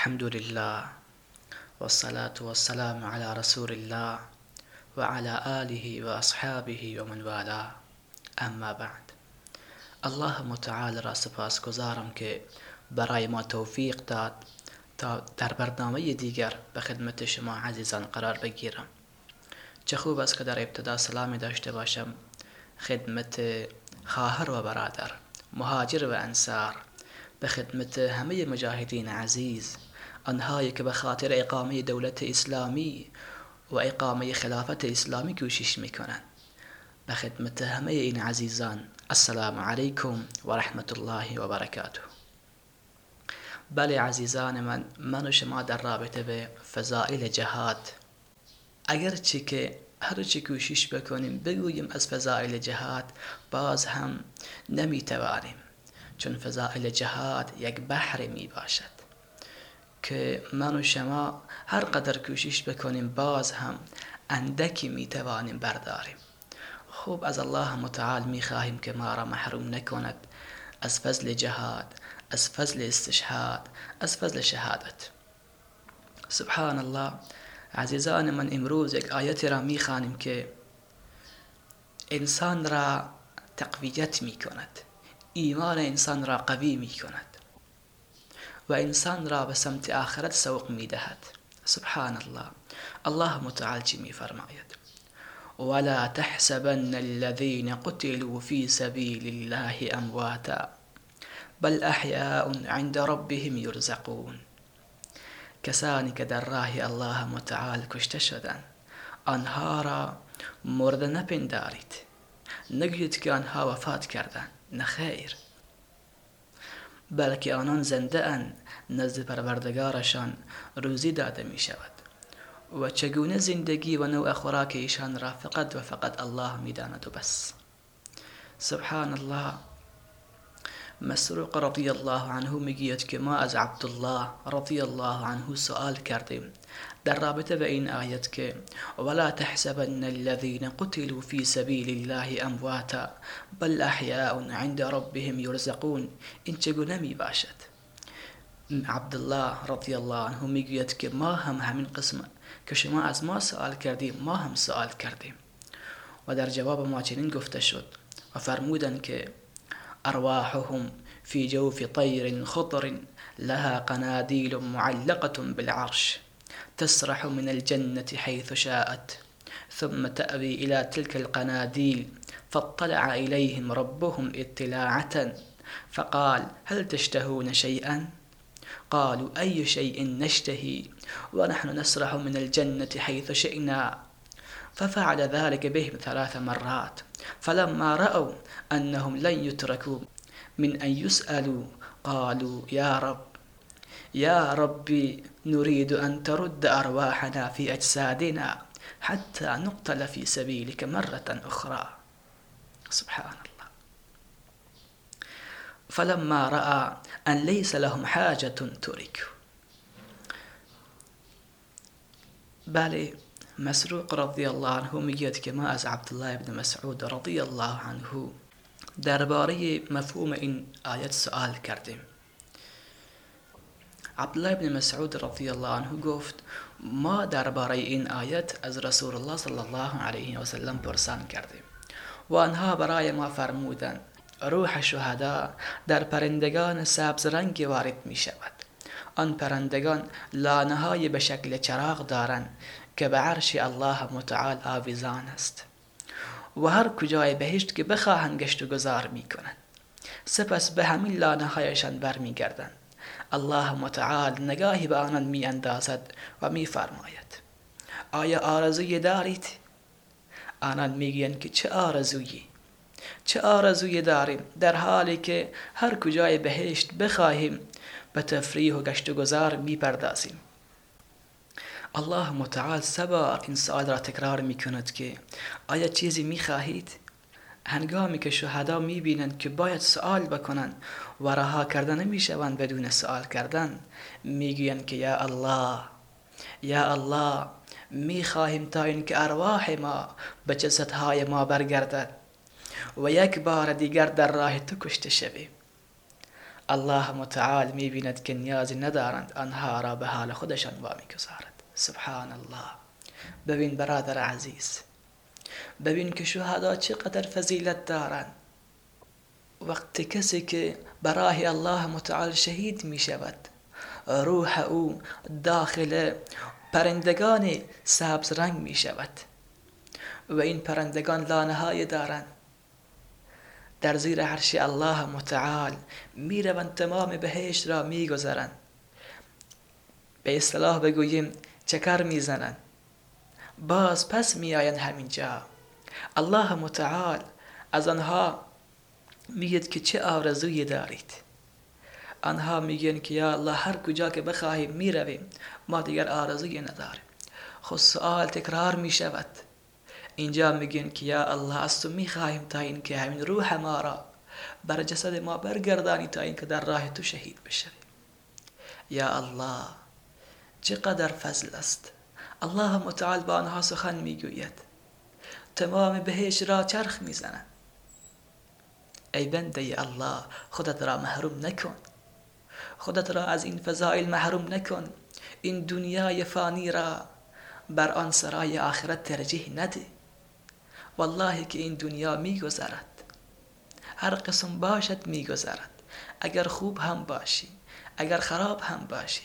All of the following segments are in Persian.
الحمد لله والصلاة والسلام على رسول الله وعلى آله وأصحابه ومن والاه. أما بعد الله متعال را سپاس گذارم که برای ما توفیق داد تا در برنامه دیگر به خدمت شما عزیزان قرار بگیرم. چه خوب است که در ابتدا سلامی داشته باشم. خدمت خواهر و برادر مهاجر و انصار به خدمت همه مجاهدین عزیز. آنهایی که به خاطر اقامه دولت اسلامی و اقامه خلافت اسلامی کوشش می‌کنند. به خدمت همه این عزیزان السلام علیکم و رحمت الله و برکاته. بله عزیزان من من و شما در رابطه به فضائل جهاد. اگرچه که هر چی کوشش بکنیم بگوییم از فضائل جهاد باز هم نمی‌توانیم چون فضائل جهاد یک بحر می باشد که من و شما هر قدر کوشش بکنیم باز هم اندکی می توانیم برداریم. خوب از الله متعال می خواهیم که ما را محروم نکند. از فضل جهاد از فضل استشهاد از فضل شهادت. سبحان الله عزیزان من امروز یک آیتی را می خانیم که انسان را تقویت می کند ایمان انسان را قوی می کند و را بە سەمتی ئاخرەت سەوق می سبحان الله الله متعال می فەرمایەت ولا تحسبن الذين قتلوا في سبيل الله أمواتا بل أحياء عند ربهم يرزقون. کەسانی کە دەڕاهی ئەله متعال کوشتە شدەن ئەنهارا مردە نجدك أنها وفات كردن نخير بلکه آنان زنده ان نزد پروردگارشان روزی داده می شود و چگونه زندگی و نوع خوراک ایشان را فقط و فقط الله می‌داند و بس. سبحان الله. مسروق رضی الله عنه میگوید که ما از عبدالله رضی الله عنه سوال کردیم در رابطه به این آیت که ولا تحسبن الذين قتلوا في سبيل الله أمواتا بل احیاء عند ربهم يرزقون. این چگونه می باشد؟ عبدالله رضی الله عنه میگوید که ما هم همین قسم که شما از ما سوال کردیم ما هم سوال کردیم. و در جواب ما چنین گفته شد. و فرمودن که أرواحهم في جوف طير خضر لها قناديل معلقة بالعرش تسرح من الجنة حيث شاءت ثم تأوي إلى تلك القناديل فاطلع إليهم ربهم اطلاعة فقال هل تشتهون شيئا؟ قالوا أي شيء نشتهي ونحن نسرح من الجنة حيث شئنا. ففعل ذلك بهم ثلاث مرات. فلما رأوا أنهم لن يتركوا من أن يسألوا قالوا يا رب يا ربي نريد أن ترد أرواحنا في أجسادنا حتى نقتل في سبيلك مرة أخرى. سبحان الله فلما رأى أن ليس لهم حاجة تركوا بله مسروق رضی الله عنه میگید که ما از عبدالله ابن مسعود رضی الله عنه درباره مفهوم این آیت سوال کردیم عبدالله ابن مسعود رضی الله عنه گفت ما درباره این آیت از رسول الله صلی الله علیه و سلم پرسان کردیم و آنها برای ما فرمودند روح شهدا در پرندگان سبز رنگ وارد می شود آن پرندگان لانه های به شکل چراغ دارند که به عرش الله متعال آویزان است. و هر کجای بهشت که بخواهند گشت و گذار می کنند سپس به همین لانه هایشان برمی گردند الله متعال نگاهی به آنان می اندازد و می فرماید آیا آرزوی دارید؟ آنان می‌گویند که چه آرزویی؟ چه آرزوی داریم در حالی که هر کجای بهشت بخواهیم به تفریح و گشت و گذار می پردازیم الله متعال سبار این سوال را تکرار می کند که آیا چیزی می خواهید؟ هنگامی که شهدا می بینند که باید سوال بکنند و رها کردن نمی شوند بدون سوال کردن می گویند که یا الله یا الله می خواهیم تا اینکه ارواح ما به جسدهای ما برگردد و یک بار دیگر در راه تو کشته شویم الله متعال می‌بیند که نیازی ندارند آنها را به حال خودشان وامیگذارد سبحان الله ببین برادر عزیز ببین که شهدا چقدر فضیلت دارند وقتی کسی که برای الله متعال شهید می شود روح او داخل پرندگان سبز رنگ می شود و این پرندگان لانه دارند در زیر عرش الله متعال می روند تمام بهشت را می گذرند به اصطلاح بگوییم چکر می زنند باز پس می آیند همینجا. الله متعال از آنها میگید که چه آرزویی دارید. آنها میگن که یا الله هر کجا که بخواهیم می‌رویم ما دیگر آرزوی نداریم. خود سؤال تکرار می شود اینجا میگن که یا الله از تو می‌خواهیم تا اینکه همین روح ما را بر جسد ما برگردانی تا اینکه در راه تو شهید بشویم. یا الله چقدر فضل است. الله متعال با آنها سخن می‌گوید. تمام بهش را چرخ می‌زند. ای بنده الله خودت را محروم نکن. خودت را از این فضائل محروم نکن. این دنیای فانی را بر آن سرای آخرت ترجیح نده. والله که این دنیا میگذرد. هر قسم باشد میگذرد. اگر خوب هم باشی اگر خراب هم باشی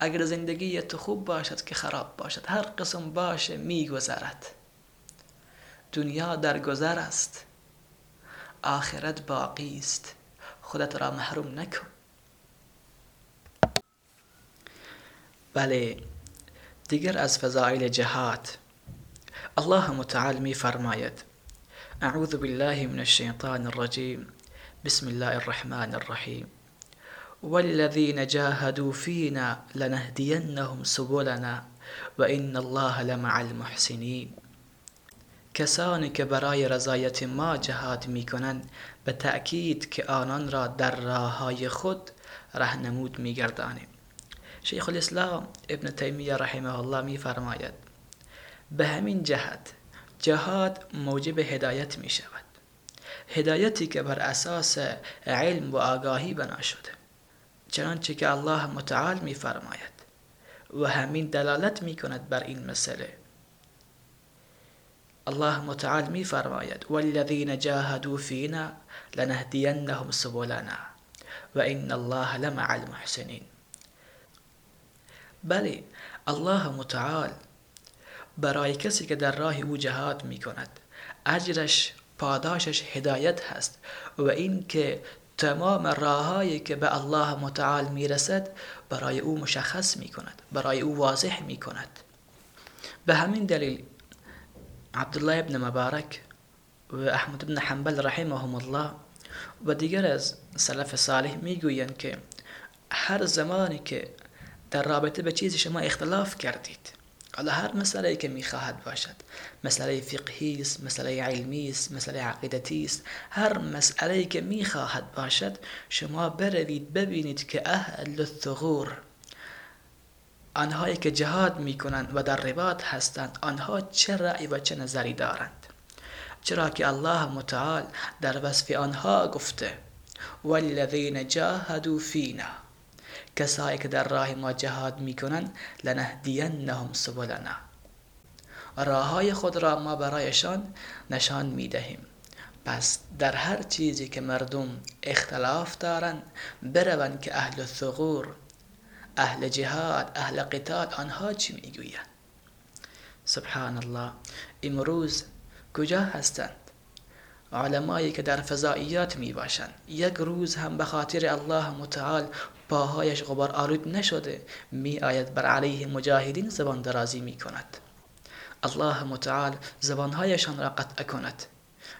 اگر زندگی تو خوب باشد که خراب باشد هر قسم باشه میگذرد. دنیا در گذر است. آخرت باقی است. خودت را محروم نکن. بله دیگر از فضائل جهاد. الله متعال می فرماید اعوذ بالله من الشیطان الرجیم. بسم الله الرحمن الرحیم. والذين جاهدوا فينا لنهدينهم سبلنا و این الله لمع المحسنین. کسانی که برای رضایت ما جهاد می کنند به تأکید که آنان را در راه های خود رهنمود می گردانیم شیخ الاسلام ابن تیمیه رحمه الله می فرماید به همین جهت جهاد موجب هدایت می شود هدایتی که بر اساس علم و آگاهی بنا شده. چنانچه که الله متعال می فرماید و همین دلالت می کند بر این مسئله. الله متعال می فرماید والذین جاهدوا فینا لنهدینهم سبلنا و این الله لمع المحسنین. بله الله متعال برای کسی که در راه او جهاد می کند اجرش پاداشش هدایت هست و این که تمام راههایی که به الله متعال می‌رسد برای او مشخص می کند برای او واضح می کند به همین دلیل عبدالله ابن مبارک و احمد ابن حنبل رحمهم الله و دیگر از سلف صالح می‌گویند که هر زمانی که در رابطه به چیزی شما اختلاف کردید حالا هر مسئله که می‌خواهد باشد مسئله فقهی است مسئله علمی است مسئله عقیدتی است هر مسئله که می‌خواهد باشد شما بروید ببینید که اهل الثغور آنهایی که جهاد می‌کنند و در رباط هستند آنها چه رأی و چه نظری دارند؟ چرا که الله متعال در وصف آنها گفته والذین جاهدوا فینا کسایی که در راه ما جهاد می‌کنند لنهدینهم سبلنا. راههای خود را ما برایشان نشان می‌دهیم. پس در هر چیزی که مردم اختلاف دارند بروند که اهل ثغور اهل جهاد اهل قتال آنها چی می‌گویند؟ سبحان الله امروز کجا هستند؟ علمایی که در فضائیات می باشند یک روز هم به خاطر الله متعال پاهایش غبار آلود نشده می آید بر علیه مجاهدین زبان درازی می کند. الله متعال زبانهایشان را قطع کند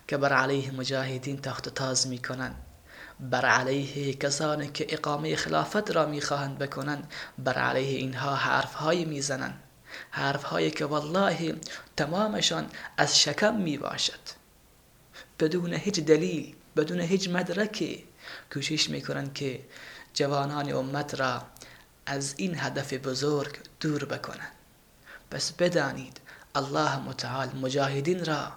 که بر علیه مجاهدین تخت تاز می کنند. بر علیه کسانی که اقامه خلافت را می‌خواهند بکنند بر علیه اینها حرف های می‌زنند حرف هایی که والله تمامشان از شکم می باشد. بدون هیچ دلیل بدون هیچ مدرکی کوشش می‌کنند که جوانان امت را از این هدف بزرگ دور بکنند پس بدانید الله متعال مجاهدین را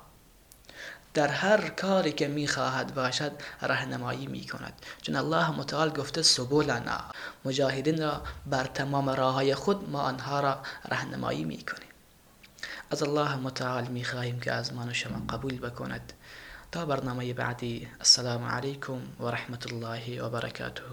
در هر کاری که می‌خواهد باشد رهنمایی می‌کند. چون الله متعال گفته سبولنا مجاهدین را بر تمام راه خود ما آنها را رهنمایی می‌کنیم. از الله متعال می‌خواهیم که از من و شما قبول بکند. تا برنامه بعدی السلام علیکم و رحمت الله و برکاته.